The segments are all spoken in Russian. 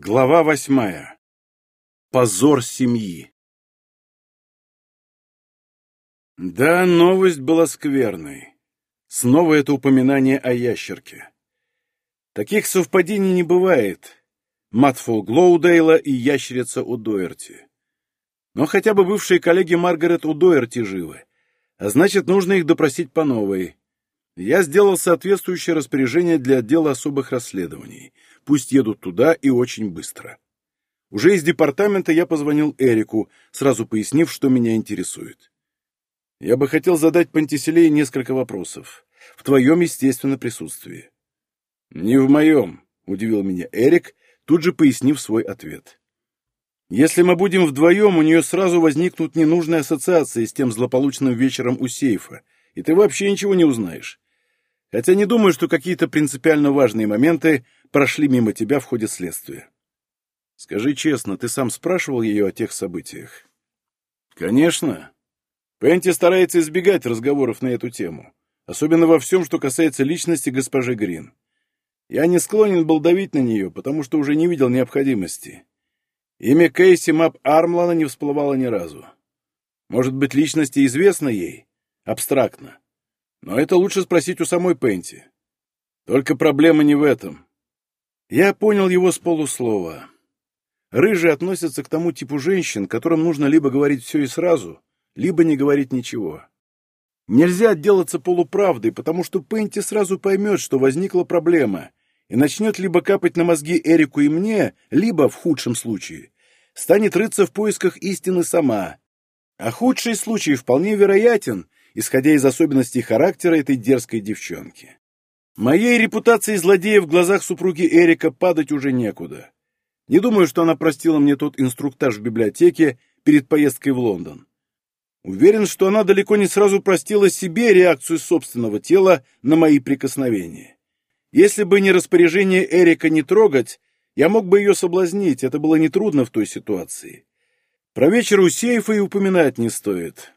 Глава восьмая. Позор семьи. Да, новость была скверной. Снова это упоминание о ящерке. Таких совпадений не бывает. Матфул Глоудейла и ящерица у Доерти. Но хотя бы бывшие коллеги Маргарет у Доерти живы, а значит, нужно их допросить по новой. Я сделал соответствующее распоряжение для отдела особых расследований. Пусть едут туда и очень быстро. Уже из департамента я позвонил Эрику, сразу пояснив, что меня интересует. Я бы хотел задать Пантиселее несколько вопросов. В твоем, естественно, присутствии. Не в моем, удивил меня Эрик, тут же пояснив свой ответ. Если мы будем вдвоем, у нее сразу возникнут ненужные ассоциации с тем злополучным вечером у сейфа, и ты вообще ничего не узнаешь хотя не думаю, что какие-то принципиально важные моменты прошли мимо тебя в ходе следствия. Скажи честно, ты сам спрашивал ее о тех событиях? Конечно. Пенти старается избегать разговоров на эту тему, особенно во всем, что касается личности госпожи Грин. Я не склонен был давить на нее, потому что уже не видел необходимости. Имя Кейси Мап Армлана не всплывало ни разу. Может быть, личности известна ей? Абстрактно. Но это лучше спросить у самой Пенти. Только проблема не в этом. Я понял его с полуслова. Рыжие относятся к тому типу женщин, которым нужно либо говорить все и сразу, либо не говорить ничего. Нельзя отделаться полуправдой, потому что Пенти сразу поймет, что возникла проблема, и начнет либо капать на мозги Эрику и мне, либо, в худшем случае, станет рыться в поисках истины сама. А худший случай вполне вероятен, исходя из особенностей характера этой дерзкой девчонки. Моей репутации злодея в глазах супруги Эрика падать уже некуда. Не думаю, что она простила мне тот инструктаж в библиотеке перед поездкой в Лондон. Уверен, что она далеко не сразу простила себе реакцию собственного тела на мои прикосновения. Если бы не распоряжение Эрика не трогать, я мог бы ее соблазнить, это было нетрудно в той ситуации. Про вечер у сейфа и упоминать не стоит.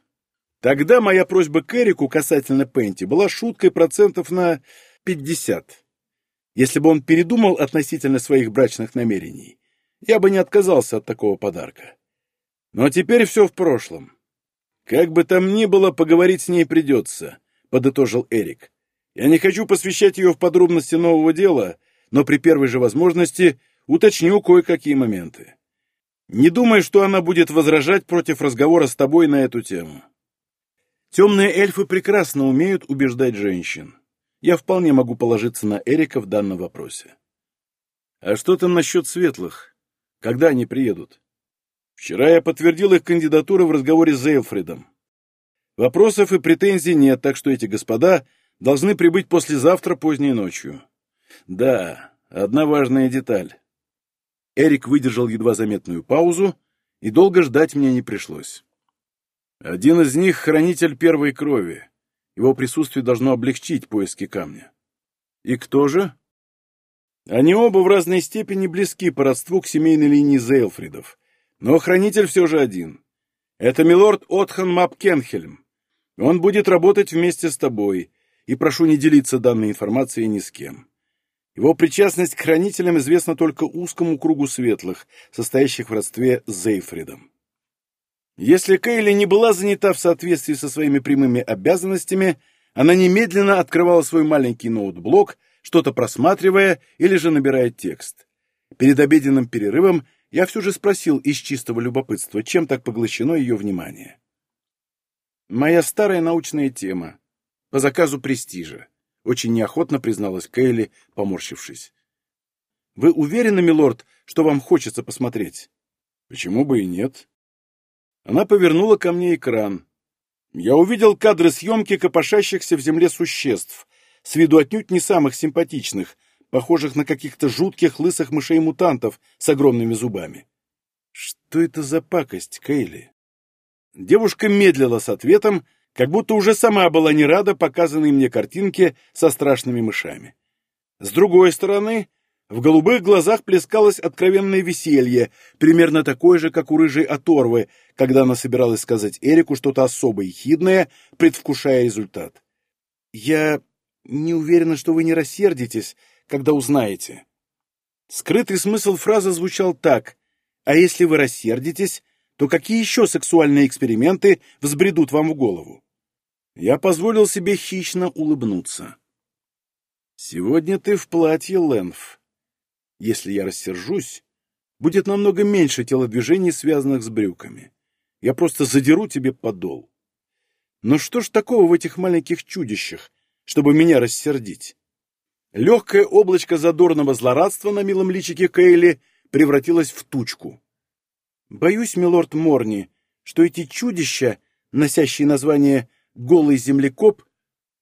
Тогда моя просьба к Эрику касательно Пенти была шуткой процентов на 50. Если бы он передумал относительно своих брачных намерений, я бы не отказался от такого подарка. Но теперь все в прошлом. Как бы там ни было, поговорить с ней придется, подытожил Эрик. Я не хочу посвящать ее в подробности нового дела, но при первой же возможности уточню кое-какие моменты. Не думай, что она будет возражать против разговора с тобой на эту тему. Темные эльфы прекрасно умеют убеждать женщин. Я вполне могу положиться на Эрика в данном вопросе. А что там насчет светлых? Когда они приедут? Вчера я подтвердил их кандидатуру в разговоре с Эйлфридом. Вопросов и претензий нет, так что эти господа должны прибыть послезавтра поздней ночью. Да, одна важная деталь. Эрик выдержал едва заметную паузу, и долго ждать мне не пришлось. Один из них — хранитель первой крови. Его присутствие должно облегчить поиски камня. И кто же? Они оба в разной степени близки по родству к семейной линии Зейлфридов, но хранитель все же один. Это милорд Отхан Мапкенхельм. Он будет работать вместе с тобой, и прошу не делиться данной информацией ни с кем. Его причастность к хранителям известна только узкому кругу светлых, состоящих в родстве с Зейфридом. Если Кейли не была занята в соответствии со своими прямыми обязанностями, она немедленно открывала свой маленький ноутблок, что-то просматривая или же набирая текст. Перед обеденным перерывом я все же спросил из чистого любопытства, чем так поглощено ее внимание. «Моя старая научная тема. По заказу престижа», — очень неохотно призналась Кейли, поморщившись. «Вы уверены, милорд, что вам хочется посмотреть?» «Почему бы и нет?» Она повернула ко мне экран. Я увидел кадры съемки копошащихся в земле существ, с виду отнюдь не самых симпатичных, похожих на каких-то жутких лысых мышей-мутантов с огромными зубами. Что это за пакость, Кейли? Девушка медлила с ответом, как будто уже сама была не рада показанной мне картинке со страшными мышами. С другой стороны, в голубых глазах плескалось откровенное веселье, примерно такое же, как у рыжей оторвы, когда она собиралась сказать Эрику что-то особо ехидное, предвкушая результат. «Я не уверена, что вы не рассердитесь, когда узнаете». Скрытый смысл фразы звучал так «А если вы рассердитесь, то какие еще сексуальные эксперименты взбредут вам в голову?» Я позволил себе хищно улыбнуться. «Сегодня ты в платье, Лэнф. Если я рассержусь, будет намного меньше телодвижений, связанных с брюками. Я просто задеру тебе подол. Но что ж такого в этих маленьких чудищах, чтобы меня рассердить? Легкое облачко задорного злорадства на милом личике Кейли превратилось в тучку. Боюсь, милорд Морни, что эти чудища, носящие название «голый землекоп»,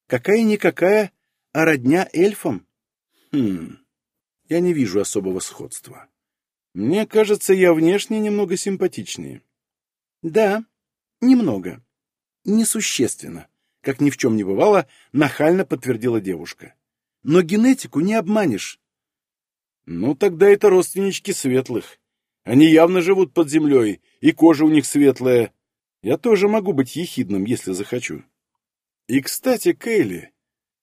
какая-никакая, а родня эльфам. Хм, я не вижу особого сходства. Мне кажется, я внешне немного симпатичнее. Да, немного. Несущественно, как ни в чем не бывало, нахально подтвердила девушка. Но генетику не обманешь. Ну, тогда это родственнички светлых. Они явно живут под землей, и кожа у них светлая. Я тоже могу быть ехидным, если захочу. И, кстати, Кейли,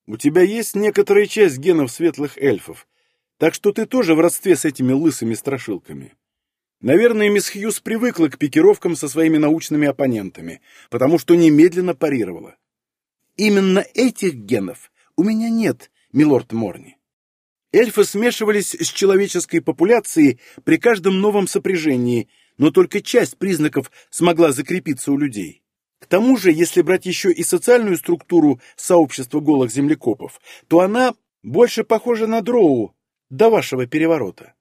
у тебя есть некоторая часть генов светлых эльфов, так что ты тоже в родстве с этими лысыми страшилками. Наверное, мисс Хьюз привыкла к пикировкам со своими научными оппонентами, потому что немедленно парировала. Именно этих генов у меня нет, милорд Морни. Эльфы смешивались с человеческой популяцией при каждом новом сопряжении, но только часть признаков смогла закрепиться у людей. К тому же, если брать еще и социальную структуру сообщества голых землекопов, то она больше похожа на дроу до вашего переворота.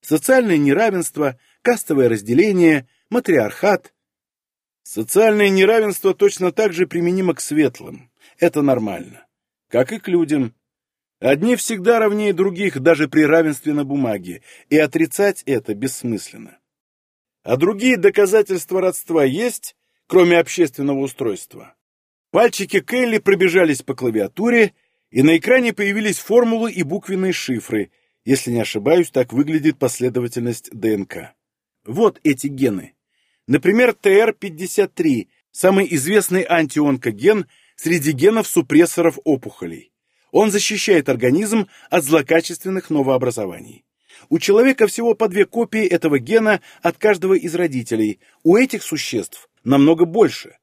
Социальное неравенство, кастовое разделение, матриархат. Социальное неравенство точно так же применимо к светлым. Это нормально. Как и к людям. Одни всегда равнее других даже при равенстве на бумаге, и отрицать это бессмысленно. А другие доказательства родства есть, кроме общественного устройства. Пальчики Келли пробежались по клавиатуре, и на экране появились формулы и буквенные шифры. Если не ошибаюсь, так выглядит последовательность ДНК. Вот эти гены. Например, ТР-53, самый известный антионкоген среди генов супрессоров опухолей. Он защищает организм от злокачественных новообразований. У человека всего по две копии этого гена от каждого из родителей. У этих существ намного больше.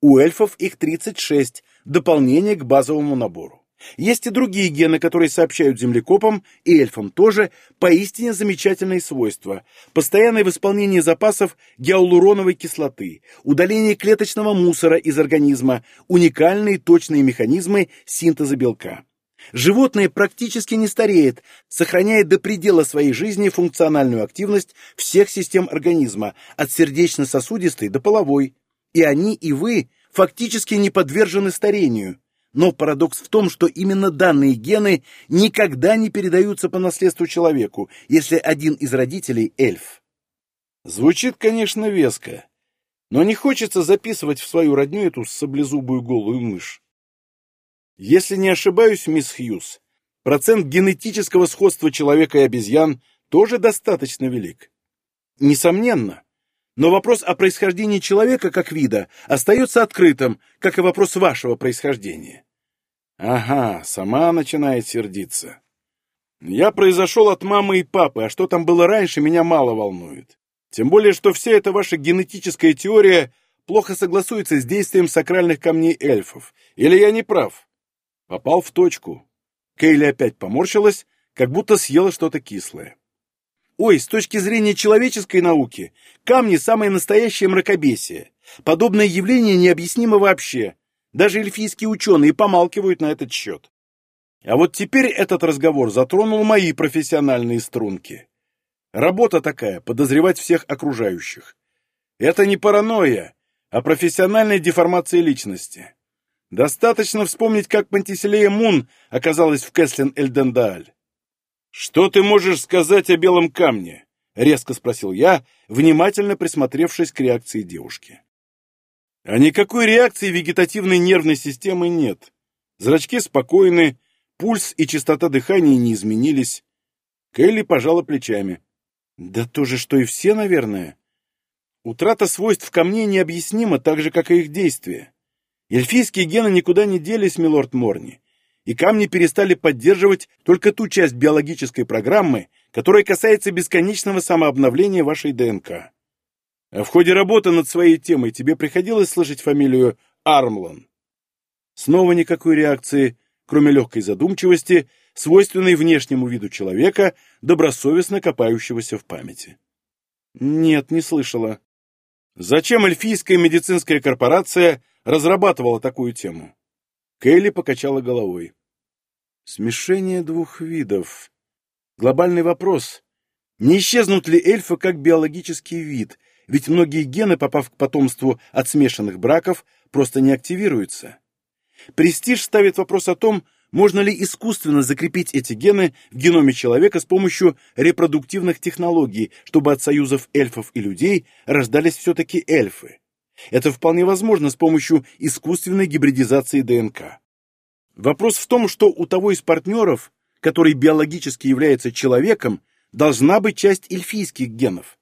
У эльфов их 36, дополнение к базовому набору. Есть и другие гены, которые сообщают землекопам и эльфам тоже поистине замечательные свойства. Постоянное восполнение запасов гиалуроновой кислоты, удаление клеточного мусора из организма, уникальные точные механизмы синтеза белка. Животное практически не стареет, сохраняет до предела своей жизни функциональную активность всех систем организма, от сердечно-сосудистой до половой. И они, и вы фактически не подвержены старению. Но парадокс в том, что именно данные гены никогда не передаются по наследству человеку, если один из родителей – эльф. Звучит, конечно, веско, но не хочется записывать в свою родню эту саблезубую голую мышь. Если не ошибаюсь, мисс Хьюз, процент генетического сходства человека и обезьян тоже достаточно велик. Несомненно. Но вопрос о происхождении человека как вида остается открытым, как и вопрос вашего происхождения. Ага, сама начинает сердиться. Я произошел от мамы и папы, а что там было раньше, меня мало волнует. Тем более, что вся эта ваша генетическая теория плохо согласуется с действием сакральных камней эльфов. Или я не прав? Попал в точку. Кейли опять поморщилась, как будто съела что-то кислое. Ой, с точки зрения человеческой науки, камни – самое настоящее мракобесие. Подобное явление необъяснимо вообще. Даже эльфийские ученые помалкивают на этот счет. А вот теперь этот разговор затронул мои профессиональные струнки. Работа такая – подозревать всех окружающих. Это не паранойя, а профессиональная деформация личности. Достаточно вспомнить, как Пантиселея Мун оказалась в Кэслин-Эльдендааль. «Что ты можешь сказать о белом камне?» — резко спросил я, внимательно присмотревшись к реакции девушки. А никакой реакции вегетативной нервной системы нет. Зрачки спокойны, пульс и частота дыхания не изменились. Келли пожала плечами. Да то же, что и все, наверное. Утрата свойств камней необъяснима, так же, как и их действия. Эльфийские гены никуда не делись, милорд Морни, и камни перестали поддерживать только ту часть биологической программы, которое касается бесконечного самообновления вашей ДНК. А в ходе работы над своей темой тебе приходилось слышать фамилию Армлан? Снова никакой реакции, кроме легкой задумчивости, свойственной внешнему виду человека, добросовестно копающегося в памяти. Нет, не слышала. Зачем эльфийская медицинская корпорация разрабатывала такую тему? Кейли покачала головой. Смешение двух видов. Глобальный вопрос. Не исчезнут ли эльфы как биологический вид, ведь многие гены, попав к потомству от смешанных браков, просто не активируются? Престиж ставит вопрос о том, можно ли искусственно закрепить эти гены в геноме человека с помощью репродуктивных технологий, чтобы от союзов эльфов и людей рождались все-таки эльфы. Это вполне возможно с помощью искусственной гибридизации ДНК. Вопрос в том, что у того из партнеров, который биологически является человеком, должна быть часть эльфийских генов.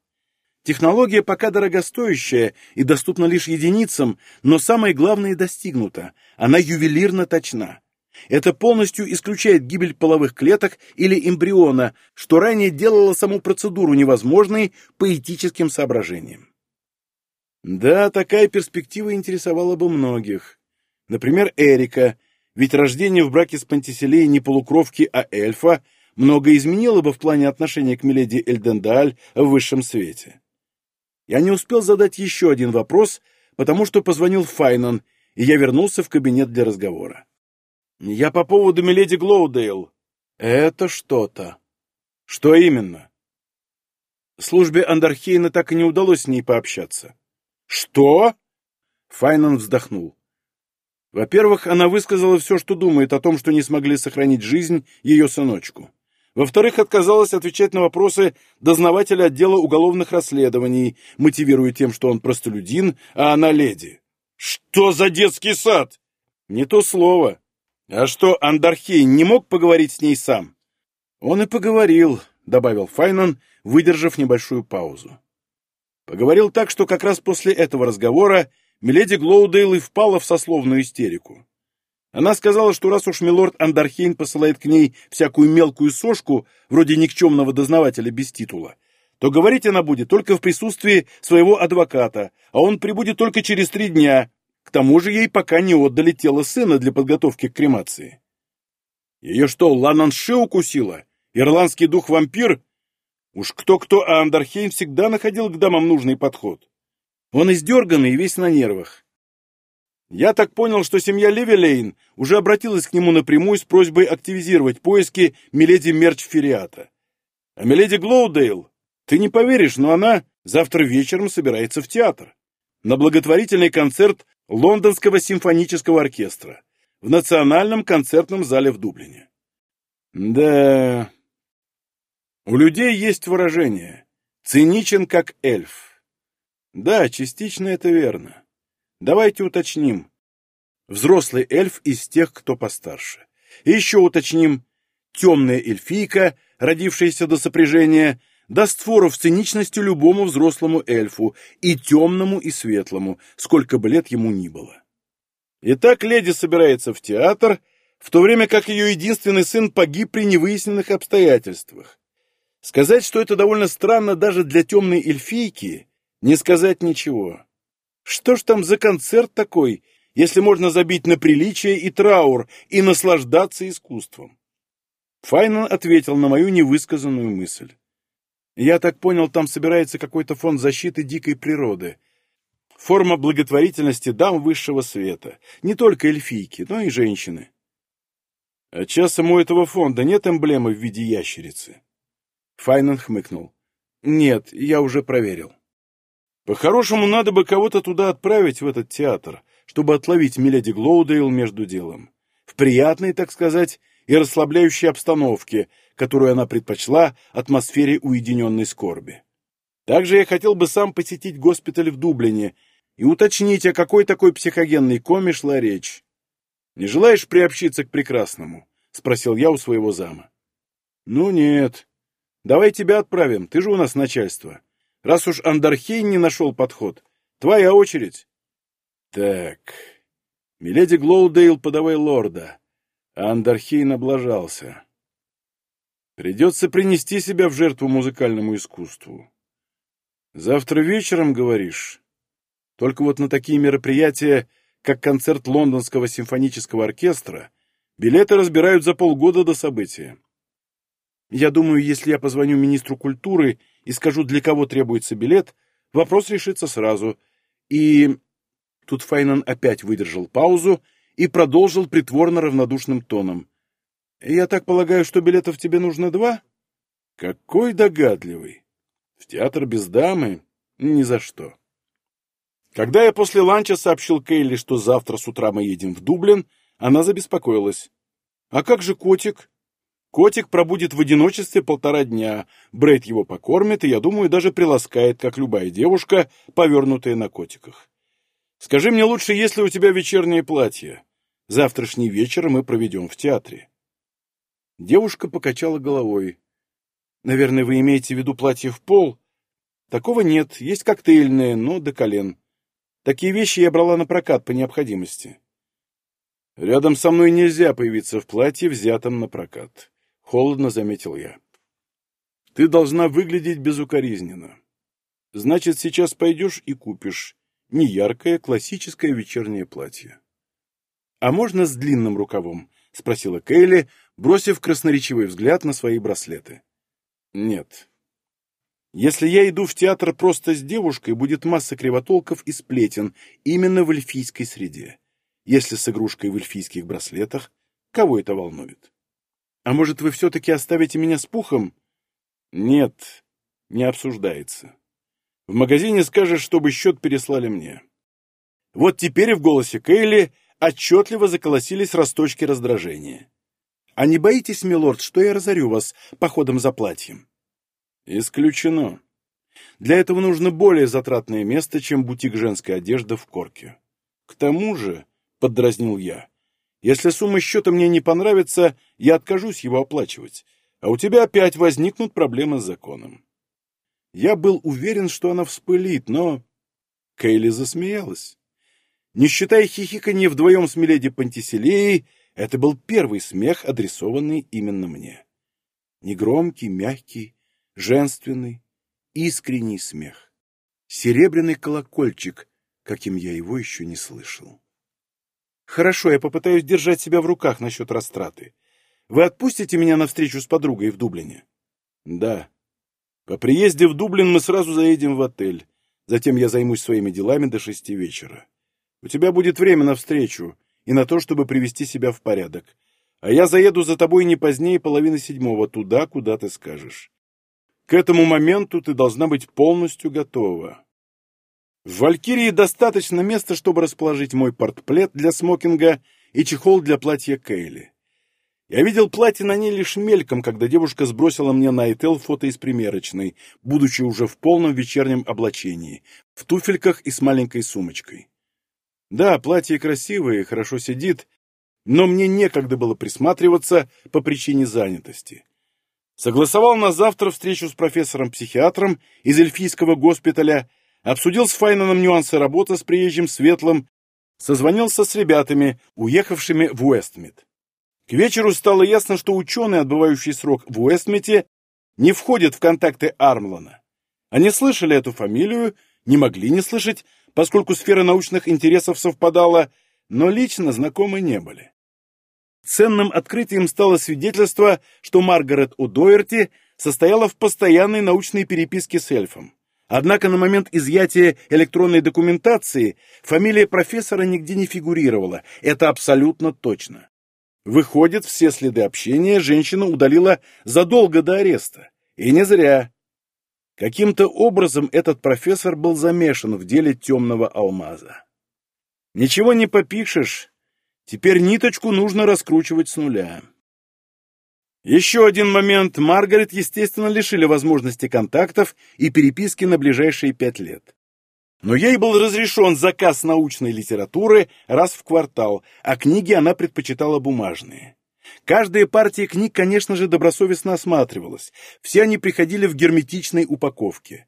Технология пока дорогостоящая и доступна лишь единицам, но самое главное достигнуто – она ювелирно точна. Это полностью исключает гибель половых клеток или эмбриона, что ранее делало саму процедуру невозможной по этическим соображениям. Да, такая перспектива интересовала бы многих. Например, Эрика, ведь рождение в браке с Пантиселей не полукровки, а эльфа многое изменило бы в плане отношения к Миледи Эльдендаль в высшем свете. Я не успел задать еще один вопрос, потому что позвонил Файнан, и я вернулся в кабинет для разговора. «Я по поводу Миледи Глоудейл». «Это что-то». «Что именно?» Службе Андархейна так и не удалось с ней пообщаться. «Что?» Файнан вздохнул. Во-первых, она высказала все, что думает о том, что не смогли сохранить жизнь ее сыночку. Во-вторых, отказалась отвечать на вопросы дознавателя отдела уголовных расследований, мотивируя тем, что он простолюдин, а она леди. «Что за детский сад?» «Не то слово. А что, Андархей не мог поговорить с ней сам?» «Он и поговорил», — добавил Файнан, выдержав небольшую паузу. Поговорил так, что как раз после этого разговора Миледи Глоудейл и впала в сословную истерику. Она сказала, что раз уж милорд Андархейн посылает к ней всякую мелкую сошку, вроде никчемного дознавателя без титула, то говорить она будет только в присутствии своего адвоката, а он прибудет только через три дня. К тому же ей пока не отдали тело сына для подготовки к кремации. Ее что, Лананши укусила? Ирландский дух-вампир? Уж кто-кто, а Андархейн всегда находил к дамам нужный подход. Он издерганный и весь на нервах. Я так понял, что семья Левилейн уже обратилась к нему напрямую с просьбой активизировать поиски Миледи Мерч Фериата. А Миледи Глоудейл, ты не поверишь, но она завтра вечером собирается в театр. На благотворительный концерт Лондонского симфонического оркестра в Национальном концертном зале в Дублине. Да, у людей есть выражение «циничен как эльф». Да, частично это верно. Давайте уточним. Взрослый эльф из тех, кто постарше. И еще уточним. Темная эльфийка, родившаяся до сопряжения, даст фору в циничности любому взрослому эльфу, и темному, и светлому, сколько бы лет ему ни было. Итак, леди собирается в театр, в то время как ее единственный сын погиб при невыясненных обстоятельствах. Сказать, что это довольно странно даже для темной эльфийки, не сказать ничего. Что ж там за концерт такой, если можно забить на приличие и траур и наслаждаться искусством? Файнан ответил на мою невысказанную мысль. Я так понял, там собирается какой-то фонд защиты дикой природы. Форма благотворительности дам высшего света. Не только эльфийки, но и женщины. А часом у этого фонда нет эмблемы в виде ящерицы? Файнан хмыкнул. Нет, я уже проверил. По-хорошему, надо бы кого-то туда отправить, в этот театр, чтобы отловить Миледи Глоудейл между делом. В приятной, так сказать, и расслабляющей обстановке, которую она предпочла атмосфере уединенной скорби. Также я хотел бы сам посетить госпиталь в Дублине и уточнить, о какой такой психогенной коме шла речь. «Не желаешь приобщиться к прекрасному?» — спросил я у своего зама. «Ну нет. Давай тебя отправим, ты же у нас начальство. Раз уж Андархейн не нашел подход, твоя очередь. Так, Миледи Глоудейл, подавай лорда. А Андархейн облажался. Придется принести себя в жертву музыкальному искусству. Завтра вечером, говоришь? Только вот на такие мероприятия, как концерт Лондонского симфонического оркестра, билеты разбирают за полгода до события. Я думаю, если я позвоню министру культуры и скажу, для кого требуется билет, вопрос решится сразу. И... Тут Файнан опять выдержал паузу и продолжил притворно равнодушным тоном. «Я так полагаю, что билетов тебе нужно два?» «Какой догадливый! В театр без дамы? Ни за что!» Когда я после ланча сообщил Кейли, что завтра с утра мы едем в Дублин, она забеспокоилась. «А как же котик?» «Котик пробудет в одиночестве полтора дня, Брэд его покормит и, я думаю, даже приласкает, как любая девушка, повернутая на котиках. Скажи мне лучше, есть ли у тебя вечернее платье? Завтрашний вечер мы проведем в театре». Девушка покачала головой. «Наверное, вы имеете в виду платье в пол?» «Такого нет, есть коктейльное, но до колен. Такие вещи я брала на прокат по необходимости». «Рядом со мной нельзя появиться в платье, взятом на прокат», — холодно заметил я. «Ты должна выглядеть безукоризненно. Значит, сейчас пойдешь и купишь неяркое классическое вечернее платье». «А можно с длинным рукавом?» — спросила Кейли, бросив красноречивый взгляд на свои браслеты. «Нет. Если я иду в театр просто с девушкой, будет масса кривотолков и сплетен именно в эльфийской среде. Если с игрушкой в эльфийских браслетах, кого это волнует? А может, вы все-таки оставите меня с пухом?» «Нет, не обсуждается. В магазине скажешь, чтобы счет переслали мне». Вот теперь в голосе Кейли отчетливо заколосились росточки раздражения. «А не боитесь, милорд, что я разорю вас походом за платьем?» «Исключено. Для этого нужно более затратное место, чем бутик женской одежды в Корке. К тому же, — поддразнил я, — если сумма счета мне не понравится, я откажусь его оплачивать, а у тебя опять возникнут проблемы с законом». Я был уверен, что она вспылит, но... Кейли засмеялась. Не считая хихиканье вдвоем с Миледи Пантиселеей, это был первый смех, адресованный именно мне. Негромкий, мягкий, женственный, искренний смех. Серебряный колокольчик, каким я его еще не слышал. Хорошо, я попытаюсь держать себя в руках насчет растраты. Вы отпустите меня на встречу с подругой в Дублине? Да. По приезде в Дублин мы сразу заедем в отель. Затем я займусь своими делами до шести вечера. У тебя будет время на встречу и на то, чтобы привести себя в порядок. А я заеду за тобой не позднее половины седьмого, туда, куда ты скажешь. К этому моменту ты должна быть полностью готова. В «Валькирии» достаточно места, чтобы расположить мой портплет для смокинга и чехол для платья Кейли. Я видел платье на ней лишь мельком, когда девушка сбросила мне на Айтел фото из примерочной, будучи уже в полном вечернем облачении, в туфельках и с маленькой сумочкой. Да, платье красивое и хорошо сидит, но мне некогда было присматриваться по причине занятости. Согласовал на завтра встречу с профессором-психиатром из эльфийского госпиталя, обсудил с Файноном нюансы работы с приезжим Светлым, созвонился с ребятами, уехавшими в Уэстмит. К вечеру стало ясно, что ученый, отбывающий срок в Уэстмите, не входит в контакты Армлана. Они слышали эту фамилию, не могли не слышать, поскольку сфера научных интересов совпадала, но лично знакомы не были. Ценным открытием стало свидетельство, что Маргарет Удоерти состояла в постоянной научной переписке с эльфом. Однако на момент изъятия электронной документации фамилия профессора нигде не фигурировала, это абсолютно точно. Выходит, все следы общения женщина удалила задолго до ареста. И не зря. Каким-то образом этот профессор был замешан в деле темного алмаза. Ничего не попишешь. Теперь ниточку нужно раскручивать с нуля. Еще один момент. Маргарет, естественно, лишили возможности контактов и переписки на ближайшие пять лет. Но ей был разрешен заказ научной литературы раз в квартал, а книги она предпочитала бумажные. Каждая партия книг, конечно же, добросовестно осматривалась. Все они приходили в герметичной упаковке.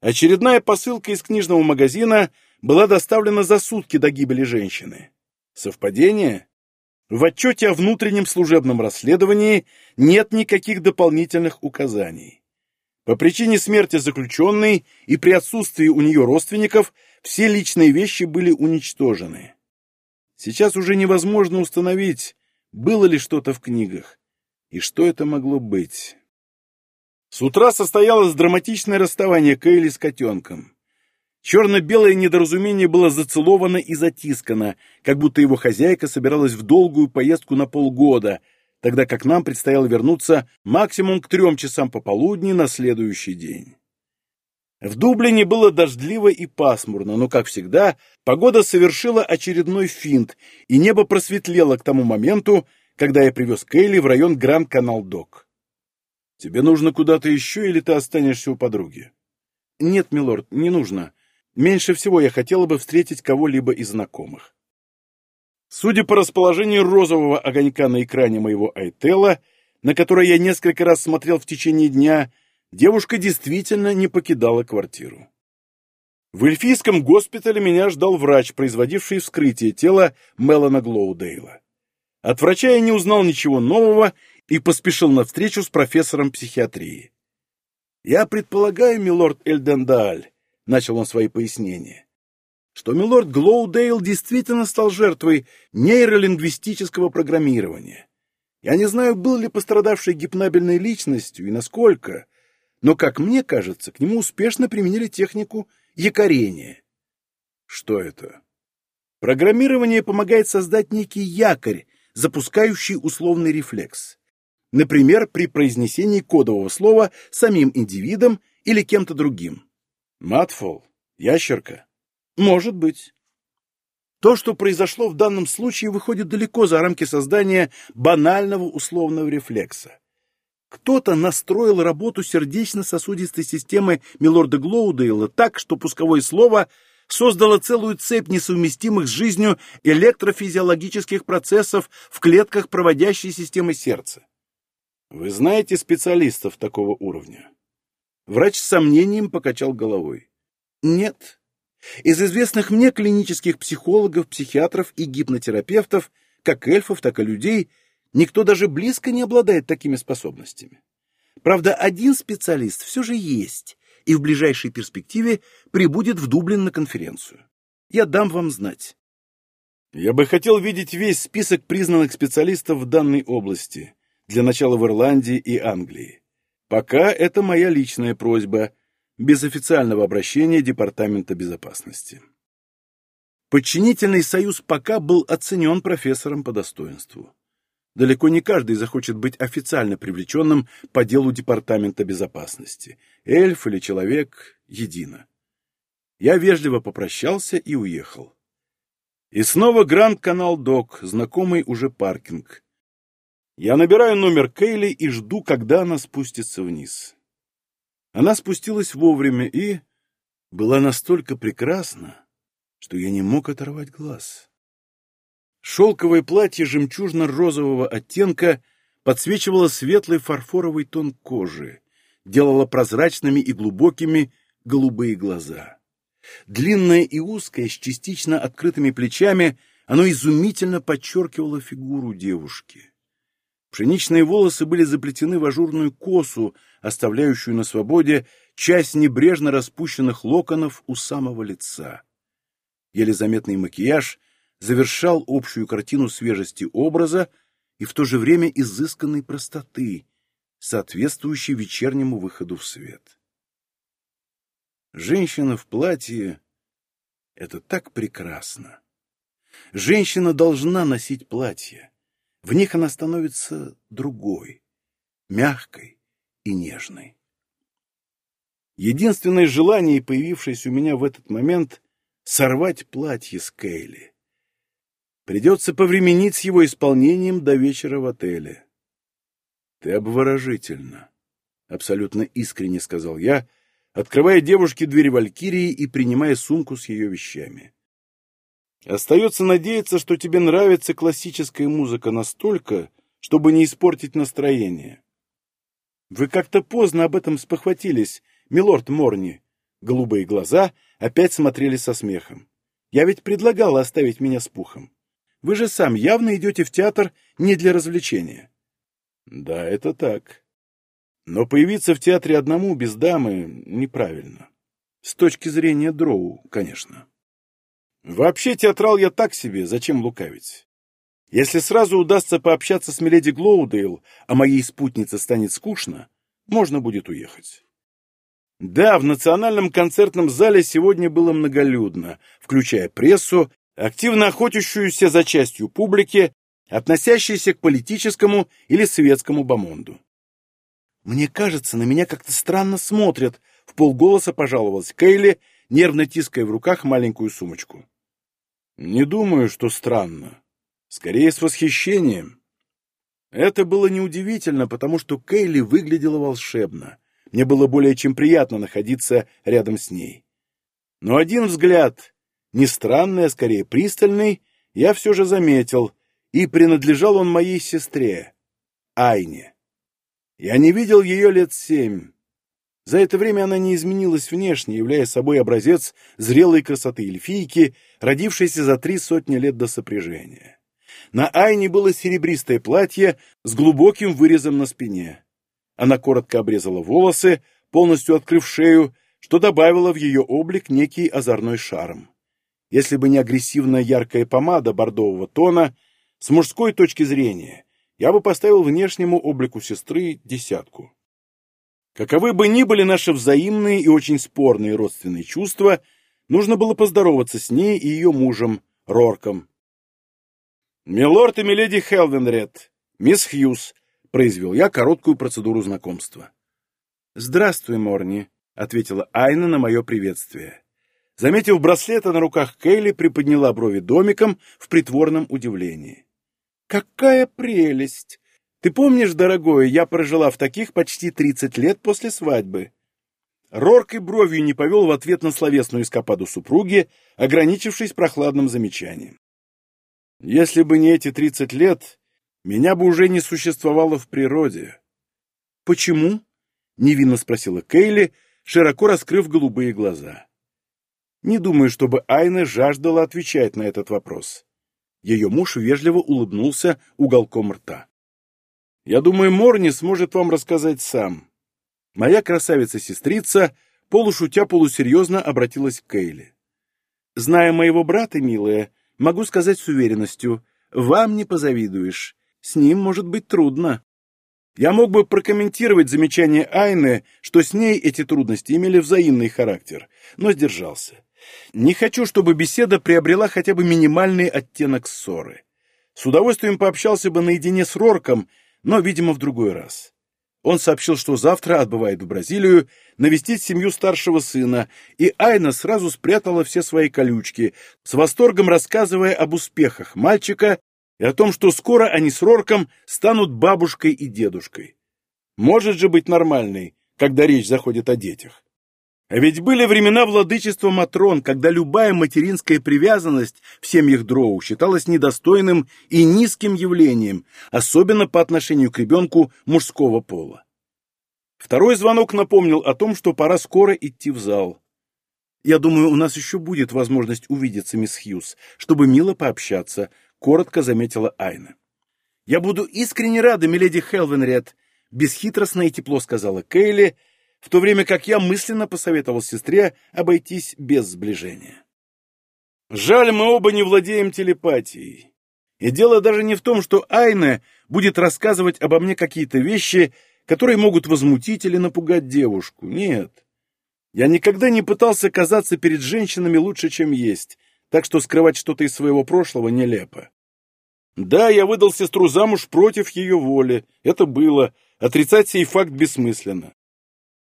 Очередная посылка из книжного магазина была доставлена за сутки до гибели женщины. Совпадение? В отчете о внутреннем служебном расследовании нет никаких дополнительных указаний. По причине смерти заключенной и при отсутствии у нее родственников все личные вещи были уничтожены. Сейчас уже невозможно установить, было ли что-то в книгах и что это могло быть. С утра состоялось драматичное расставание Кейли с котенком. Черно-белое недоразумение было зацеловано и затискано, как будто его хозяйка собиралась в долгую поездку на полгода, тогда как нам предстояло вернуться максимум к трем часам пополудни на следующий день. В Дублине было дождливо и пасмурно, но, как всегда, погода совершила очередной финт, и небо просветлело к тому моменту, когда я привез Кейли в район Гранд-Канал-Док. «Тебе нужно куда-то еще, или ты останешься у подруги?» «Нет, милорд, не нужно. Меньше всего я хотела бы встретить кого-либо из знакомых. Судя по расположению розового огонька на экране моего Айтела, на который я несколько раз смотрел в течение дня, девушка действительно не покидала квартиру. В эльфийском госпитале меня ждал врач, производивший вскрытие тела Мелана Глоудейла. От врача я не узнал ничего нового и поспешил на встречу с профессором психиатрии. «Я предполагаю, милорд Эльдендааль, начал он свои пояснения, что милорд Глоудейл действительно стал жертвой нейролингвистического программирования. Я не знаю, был ли пострадавший гипнабельной личностью и насколько, но, как мне кажется, к нему успешно применили технику якорения. Что это? Программирование помогает создать некий якорь, запускающий условный рефлекс. Например, при произнесении кодового слова самим индивидом или кем-то другим. Матфол? Ящерка? Может быть. То, что произошло в данном случае, выходит далеко за рамки создания банального условного рефлекса. Кто-то настроил работу сердечно-сосудистой системы милорда Глоудейла так, что пусковое слово создало целую цепь несовместимых с жизнью электрофизиологических процессов в клетках проводящей системы сердца. Вы знаете специалистов такого уровня? Врач с сомнением покачал головой. Нет. Из известных мне клинических психологов, психиатров и гипнотерапевтов, как эльфов, так и людей, никто даже близко не обладает такими способностями. Правда, один специалист все же есть, и в ближайшей перспективе прибудет в Дублин на конференцию. Я дам вам знать. Я бы хотел видеть весь список признанных специалистов в данной области, для начала в Ирландии и Англии. Пока это моя личная просьба, без официального обращения Департамента безопасности. Подчинительный союз пока был оценен профессором по достоинству. Далеко не каждый захочет быть официально привлеченным по делу Департамента безопасности. Эльф или человек — едино. Я вежливо попрощался и уехал. И снова Гранд-канал Док, знакомый уже паркинг. Я набираю номер Кейли и жду, когда она спустится вниз. Она спустилась вовремя и была настолько прекрасна, что я не мог оторвать глаз. Шелковое платье жемчужно-розового оттенка подсвечивало светлый фарфоровый тон кожи, делало прозрачными и глубокими голубые глаза. Длинное и узкое, с частично открытыми плечами, оно изумительно подчеркивало фигуру девушки. Пшеничные волосы были заплетены в ажурную косу, оставляющую на свободе часть небрежно распущенных локонов у самого лица. Еле заметный макияж завершал общую картину свежести образа и в то же время изысканной простоты, соответствующей вечернему выходу в свет. Женщина в платье — это так прекрасно. Женщина должна носить платье. В них она становится другой, мягкой и нежной. Единственное желание, появившееся у меня в этот момент, сорвать платье с Кейли. Придется повременить с его исполнением до вечера в отеле. Ты обворожительна, — абсолютно искренне сказал я, открывая девушке дверь Валькирии и принимая сумку с ее вещами. Остается надеяться, что тебе нравится классическая музыка настолько, чтобы не испортить настроение. Вы как-то поздно об этом спохватились, милорд Морни. Голубые глаза опять смотрели со смехом. Я ведь предлагала оставить меня с пухом. Вы же сам явно идете в театр не для развлечения. Да, это так. Но появиться в театре одному без дамы неправильно. С точки зрения Дроу, конечно. Вообще театрал я так себе, зачем лукавить? Если сразу удастся пообщаться с Миледи Глоудейл, а моей спутнице станет скучно, можно будет уехать. Да, в национальном концертном зале сегодня было многолюдно, включая прессу, активно охотящуюся за частью публики, относящейся к политическому или светскому бомонду. «Мне кажется, на меня как-то странно смотрят», — в полголоса пожаловалась Кейли, нервно тиская в руках маленькую сумочку. «Не думаю, что странно. Скорее, с восхищением». Это было неудивительно, потому что Кейли выглядела волшебно. Мне было более чем приятно находиться рядом с ней. Но один взгляд, не странный, а скорее пристальный, я все же заметил, и принадлежал он моей сестре, Айне. Я не видел ее лет семь. За это время она не изменилась внешне, являя собой образец зрелой красоты эльфийки, родившейся за три сотни лет до сопряжения. На Айне было серебристое платье с глубоким вырезом на спине. Она коротко обрезала волосы, полностью открыв шею, что добавило в ее облик некий озорной шарм. Если бы не агрессивная яркая помада бордового тона, с мужской точки зрения я бы поставил внешнему облику сестры десятку. Каковы бы ни были наши взаимные и очень спорные родственные чувства, нужно было поздороваться с ней и ее мужем, Рорком. «Милорд и миледи Хелвенред, мисс Хьюз», — произвел я короткую процедуру знакомства. «Здравствуй, Морни», — ответила Айна на мое приветствие. Заметив браслеты на руках Кейли, приподняла брови домиком в притворном удивлении. «Какая прелесть! Ты помнишь, дорогое, я прожила в таких почти тридцать лет после свадьбы?» Рорк и бровью не повел в ответ на словесную эскападу супруги, ограничившись прохладным замечанием. «Если бы не эти тридцать лет, меня бы уже не существовало в природе». «Почему?» — невинно спросила Кейли, широко раскрыв голубые глаза. Не думаю, чтобы Айна жаждала отвечать на этот вопрос. Ее муж вежливо улыбнулся уголком рта. «Я думаю, Морни сможет вам рассказать сам». Моя красавица-сестрица, полушутя полусерьезно обратилась к Кейли. «Зная моего брата, милая, могу сказать с уверенностью, вам не позавидуешь. С ним может быть трудно». Я мог бы прокомментировать замечание Айны, что с ней эти трудности имели взаимный характер, но сдержался. Не хочу, чтобы беседа приобрела хотя бы минимальный оттенок ссоры. С удовольствием пообщался бы наедине с Рорком, но, видимо, в другой раз. Он сообщил, что завтра отбывает в Бразилию навестить семью старшего сына, и Айна сразу спрятала все свои колючки, с восторгом рассказывая об успехах мальчика и о том, что скоро они с Рорком станут бабушкой и дедушкой. Может же быть нормальной, когда речь заходит о детях. Ведь были времена владычества Матрон, когда любая материнская привязанность в семьях Дроу считалась недостойным и низким явлением, особенно по отношению к ребенку мужского пола. Второй звонок напомнил о том, что пора скоро идти в зал. «Я думаю, у нас еще будет возможность увидеться, мисс Хьюз, чтобы мило пообщаться», — коротко заметила Айна. «Я буду искренне рада, миледи Хелвенред», — бесхитростно и тепло сказала Кейли, — в то время как я мысленно посоветовал сестре обойтись без сближения. Жаль, мы оба не владеем телепатией. И дело даже не в том, что Айна будет рассказывать обо мне какие-то вещи, которые могут возмутить или напугать девушку. Нет. Я никогда не пытался казаться перед женщинами лучше, чем есть, так что скрывать что-то из своего прошлого нелепо. Да, я выдал сестру замуж против ее воли. Это было. Отрицать сей факт бессмысленно.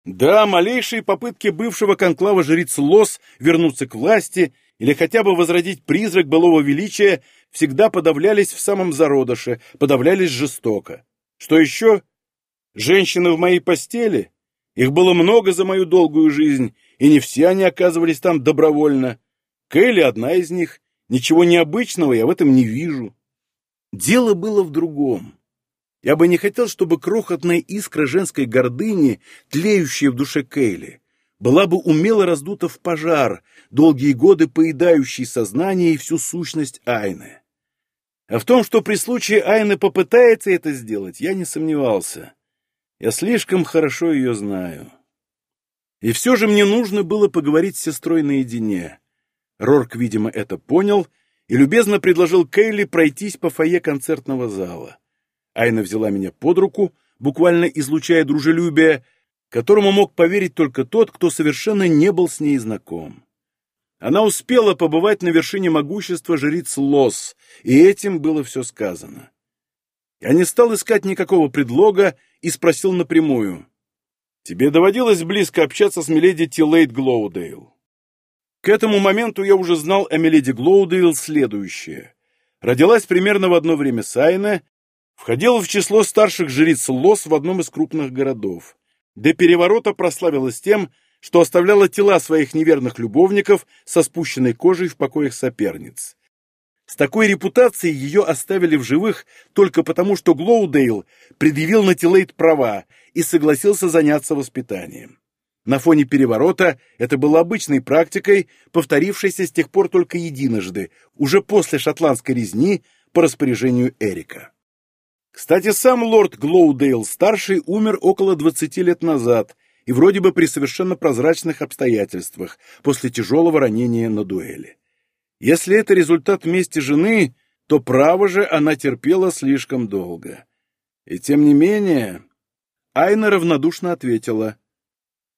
Да, малейшие попытки бывшего конклава жриц Лос вернуться к власти или хотя бы возродить призрак былого величия всегда подавлялись в самом зародыше, подавлялись жестоко. Что еще? Женщины в моей постели? Их было много за мою долгую жизнь, и не все они оказывались там добровольно. Кэлли одна из них. Ничего необычного я в этом не вижу. Дело было в другом. Я бы не хотел, чтобы крохотная искра женской гордыни, тлеющая в душе Кейли, была бы умело раздута в пожар, долгие годы поедающий сознание и всю сущность Айны. А в том, что при случае Айна попытается это сделать, я не сомневался. Я слишком хорошо ее знаю. И все же мне нужно было поговорить с сестрой наедине. Рорк, видимо, это понял и любезно предложил Кейли пройтись по фойе концертного зала. Айна взяла меня под руку, буквально излучая дружелюбие, которому мог поверить только тот, кто совершенно не был с ней знаком. Она успела побывать на вершине могущества жриц Лос, и этим было все сказано. Я не стал искать никакого предлога и спросил напрямую. «Тебе доводилось близко общаться с Миледи Тилейт Глоудейл?» К этому моменту я уже знал о Миледи Глоудейл следующее. Родилась примерно в одно время с Айна, входила в число старших жриц Лос в одном из крупных городов. До переворота прославилась тем, что оставляла тела своих неверных любовников со спущенной кожей в покоях соперниц. С такой репутацией ее оставили в живых только потому, что Глоудейл предъявил на Тилейт права и согласился заняться воспитанием. На фоне переворота это было обычной практикой, повторившейся с тех пор только единожды, уже после шотландской резни по распоряжению Эрика. Кстати, сам лорд Глоудейл-старший умер около 20 лет назад, и вроде бы при совершенно прозрачных обстоятельствах, после тяжелого ранения на дуэли. Если это результат мести жены, то право же она терпела слишком долго. И тем не менее, Айна равнодушно ответила.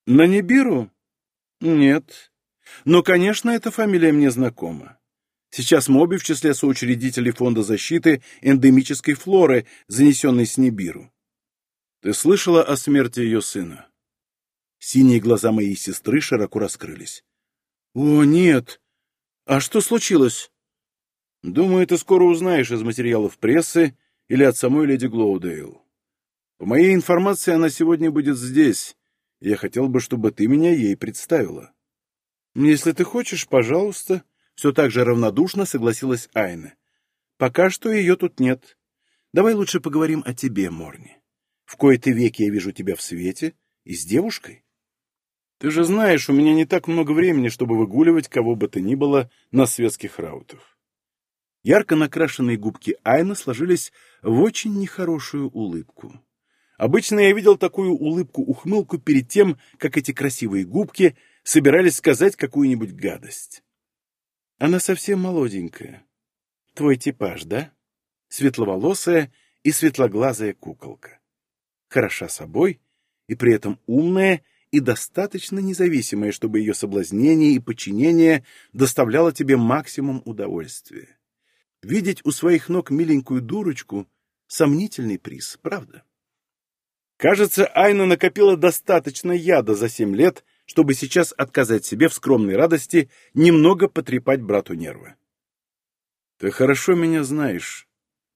«На Небиру? Нет. Но, конечно, эта фамилия мне знакома. Сейчас мы обе в числе соучредителей Фонда защиты эндемической флоры, занесенной с Небиру. Ты слышала о смерти ее сына? Синие глаза моей сестры широко раскрылись. «О, нет! А что случилось?» «Думаю, ты скоро узнаешь из материалов прессы или от самой леди Глоудейл. По моей информации, она сегодня будет здесь. Я хотел бы, чтобы ты меня ей представила». «Если ты хочешь, пожалуйста», — все так же равнодушно согласилась Айна. «Пока что ее тут нет. Давай лучше поговорим о тебе, Морни. В кои-то веки я вижу тебя в свете и с девушкой». Ты же знаешь, у меня не так много времени, чтобы выгуливать кого бы то ни было на светских раутах. Ярко накрашенные губки Айна сложились в очень нехорошую улыбку. Обычно я видел такую улыбку-ухмылку перед тем, как эти красивые губки собирались сказать какую-нибудь гадость. Она совсем молоденькая. Твой типаж, да? Светловолосая и светлоглазая куколка. Хороша собой и при этом умная и достаточно независимая, чтобы ее соблазнение и подчинение доставляло тебе максимум удовольствия. Видеть у своих ног миленькую дурочку — сомнительный приз, правда? Кажется, Айна накопила достаточно яда за семь лет, чтобы сейчас отказать себе в скромной радости немного потрепать брату нервы. Ты хорошо меня знаешь.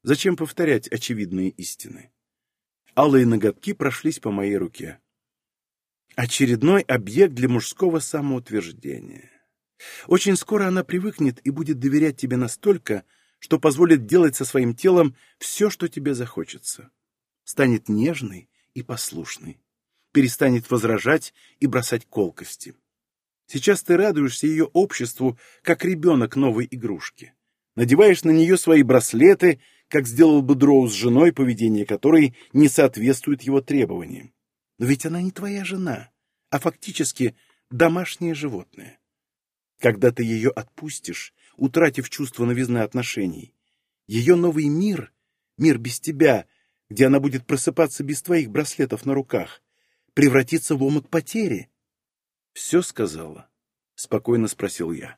Зачем повторять очевидные истины? Алые ноготки прошлись по моей руке. Очередной объект для мужского самоутверждения. Очень скоро она привыкнет и будет доверять тебе настолько, что позволит делать со своим телом все, что тебе захочется. Станет нежной и послушной. Перестанет возражать и бросать колкости. Сейчас ты радуешься ее обществу, как ребенок новой игрушки. Надеваешь на нее свои браслеты, как сделал бы Дроу с женой, поведение которой не соответствует его требованиям. Но ведь она не твоя жена, а фактически домашнее животное. Когда ты ее отпустишь, утратив чувство новизны отношений, ее новый мир, мир без тебя, где она будет просыпаться без твоих браслетов на руках, превратится в омут потери. «Все сказала?» — спокойно спросил я.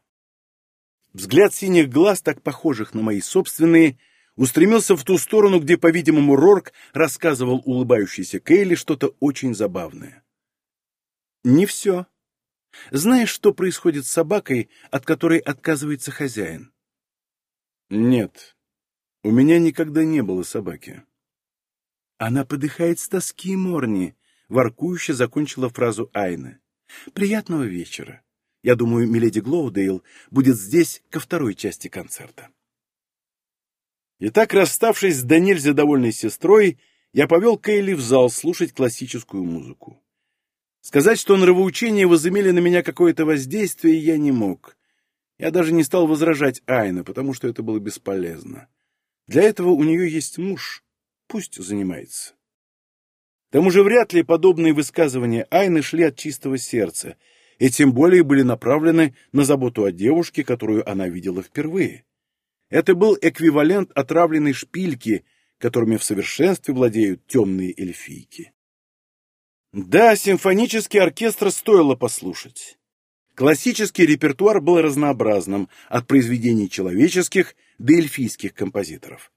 Взгляд синих глаз, так похожих на мои собственные, устремился в ту сторону, где, по-видимому, Рорк рассказывал улыбающейся Кейли что-то очень забавное. «Не все. Знаешь, что происходит с собакой, от которой отказывается хозяин?» «Нет. У меня никогда не было собаки». «Она подыхает с тоски, Морни», — воркующе закончила фразу Айна. «Приятного вечера. Я думаю, миледи Глоудейл будет здесь ко второй части концерта». И так, расставшись с до нельзя довольной сестрой, я повел Кейли в зал слушать классическую музыку. Сказать, что нравоучения возымели на меня какое-то воздействие, я не мог. Я даже не стал возражать Айна, потому что это было бесполезно. Для этого у нее есть муж, пусть занимается. К тому же вряд ли подобные высказывания Айны шли от чистого сердца, и тем более были направлены на заботу о девушке, которую она видела впервые. Это был эквивалент отравленной шпильки, которыми в совершенстве владеют темные эльфийки. Да, симфонический оркестр стоило послушать. Классический репертуар был разнообразным, от произведений человеческих до эльфийских композиторов.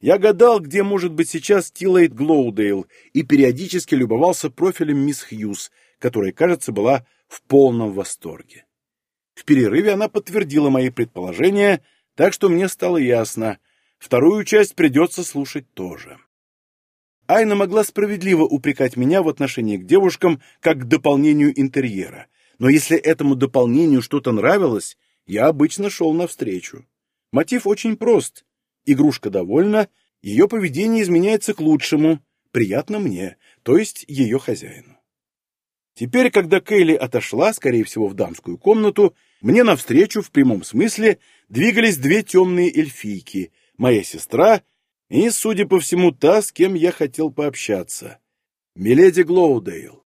Я гадал, где может быть сейчас Тилейт Глоудейл, и периодически любовался профилем мисс Хьюз, которая, кажется, была в полном восторге. В перерыве она подтвердила мои предположения, так что мне стало ясно, вторую часть придется слушать тоже. Айна могла справедливо упрекать меня в отношении к девушкам как к дополнению интерьера, но если этому дополнению что-то нравилось, я обычно шел навстречу. Мотив очень прост. Игрушка довольна, ее поведение изменяется к лучшему, приятно мне, то есть ее хозяину. Теперь, когда Кейли отошла, скорее всего, в дамскую комнату, мне навстречу, в прямом смысле, двигались две темные эльфийки, моя сестра и, судя по всему, та, с кем я хотел пообщаться. Миледи Глоудейл.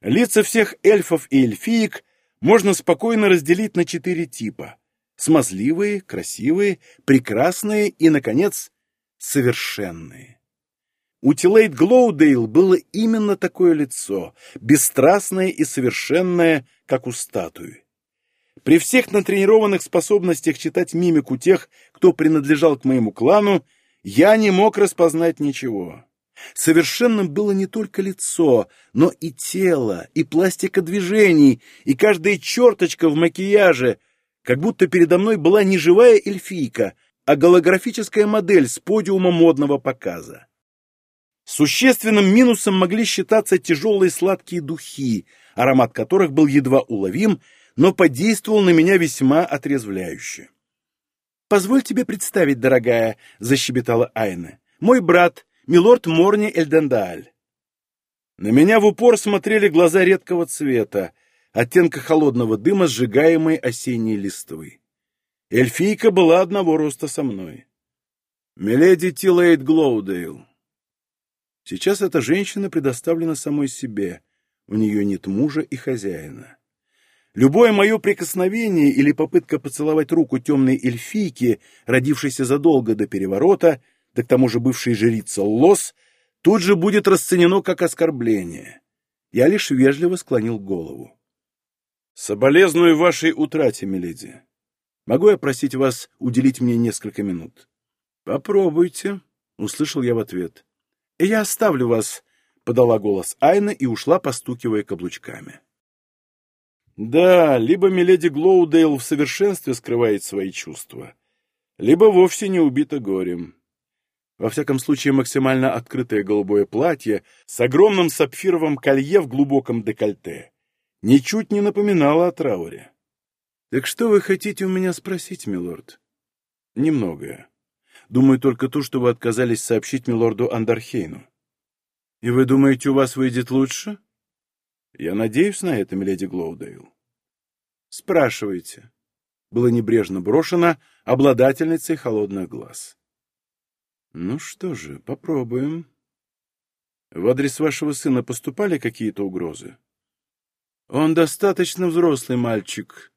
Лица всех эльфов и эльфиек можно спокойно разделить на четыре типа. Смазливые, красивые, прекрасные и, наконец, совершенные. У Тилейт Глоудейл было именно такое лицо, бесстрастное и совершенное, как у статуи. При всех натренированных способностях читать мимику тех, кто принадлежал к моему клану, я не мог распознать ничего. Совершенным было не только лицо, но и тело, и пластика движений, и каждая черточка в макияже, как будто передо мной была не живая эльфийка, а голографическая модель с подиума модного показа. Существенным минусом могли считаться тяжелые сладкие духи, аромат которых был едва уловим, но подействовал на меня весьма отрезвляюще. «Позволь тебе представить, дорогая», — защебетала Айна, — «мой брат, милорд Морни Эльдендааль». На меня в упор смотрели глаза редкого цвета, оттенка холодного дыма, сжигаемой осенней листвы. Эльфийка была одного роста со мной. «Миледи Тилейд Глоудейл». Сейчас эта женщина предоставлена самой себе, у нее нет мужа и хозяина. Любое мое прикосновение или попытка поцеловать руку темной эльфийки, родившейся задолго до переворота, да к тому же бывшей жрица Лос, тут же будет расценено как оскорбление. Я лишь вежливо склонил голову. «Соболезную вашей утрате, миледи. Могу я просить вас уделить мне несколько минут?» «Попробуйте», — услышал я в ответ. «Я оставлю вас», — подала голос Айна и ушла, постукивая каблучками. Да, либо миледи Глоудейл в совершенстве скрывает свои чувства, либо вовсе не убита горем. Во всяком случае, максимально открытое голубое платье с огромным сапфировым колье в глубоком декольте ничуть не напоминало о трауре. «Так что вы хотите у меня спросить, милорд?» «Немногое. Думаю, только то, что вы отказались сообщить милорду Андархейну». «И вы думаете, у вас выйдет лучше?» Я надеюсь на это, миледи Глоудейл. Спрашивайте. Было небрежно брошено обладательницей холодных глаз. Ну что же, попробуем. В адрес вашего сына поступали какие-то угрозы? Он достаточно взрослый мальчик.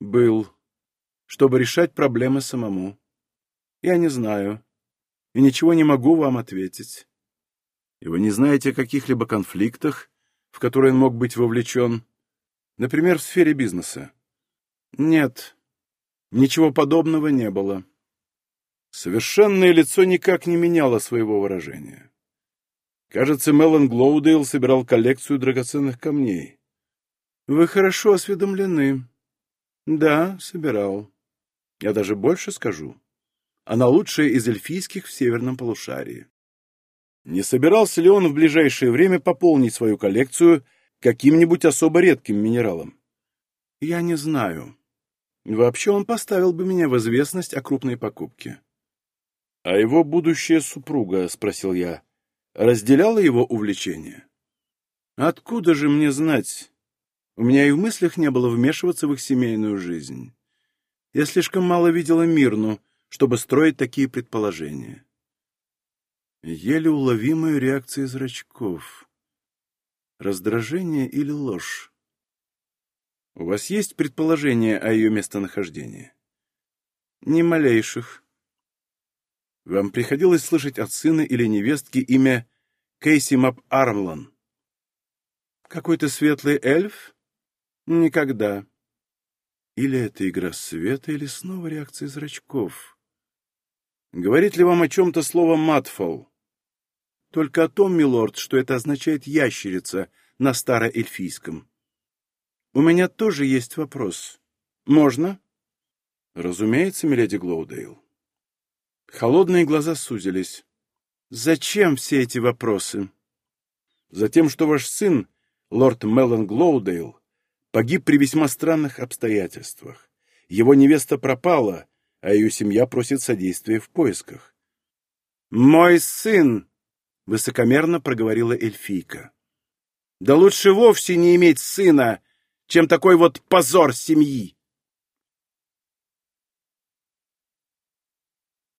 Был, чтобы решать проблемы самому. Я не знаю. И ничего не могу вам ответить. И вы не знаете о каких-либо конфликтах, в который он мог быть вовлечен, например, в сфере бизнеса? Нет, ничего подобного не было. Совершенное лицо никак не меняло своего выражения. Кажется, Мелан Глоудейл собирал коллекцию драгоценных камней. Вы хорошо осведомлены. Да, собирал. Я даже больше скажу. Она лучшая из эльфийских в северном полушарии. Не собирался ли он в ближайшее время пополнить свою коллекцию каким-нибудь особо редким минералом? Я не знаю. Вообще он поставил бы меня в известность о крупной покупке. — А его будущая супруга, — спросил я, — разделяла его увлечение? — Откуда же мне знать? У меня и в мыслях не было вмешиваться в их семейную жизнь. Я слишком мало видела Мирну, чтобы строить такие предположения. Еле уловимая реакция зрачков. Раздражение или ложь? У вас есть предположение о ее местонахождении? Ни малейших. Вам приходилось слышать от сына или невестки имя Кейси Мап Армлан? Какой-то светлый эльф? Никогда. Или это игра света, или снова реакция зрачков? Говорит ли вам о чем-то слово «матфол»? Только о том, милорд, что это означает «ящерица» на староэльфийском. У меня тоже есть вопрос. Можно? Разумеется, миледи Глоудейл. Холодные глаза сузились. Зачем все эти вопросы? Затем, что ваш сын, лорд Меллен Глоудейл, погиб при весьма странных обстоятельствах. Его невеста пропала, а ее семья просит содействия в поисках. «Мой сын!» — высокомерно проговорила эльфийка. «Да лучше вовсе не иметь сына, чем такой вот позор семьи!»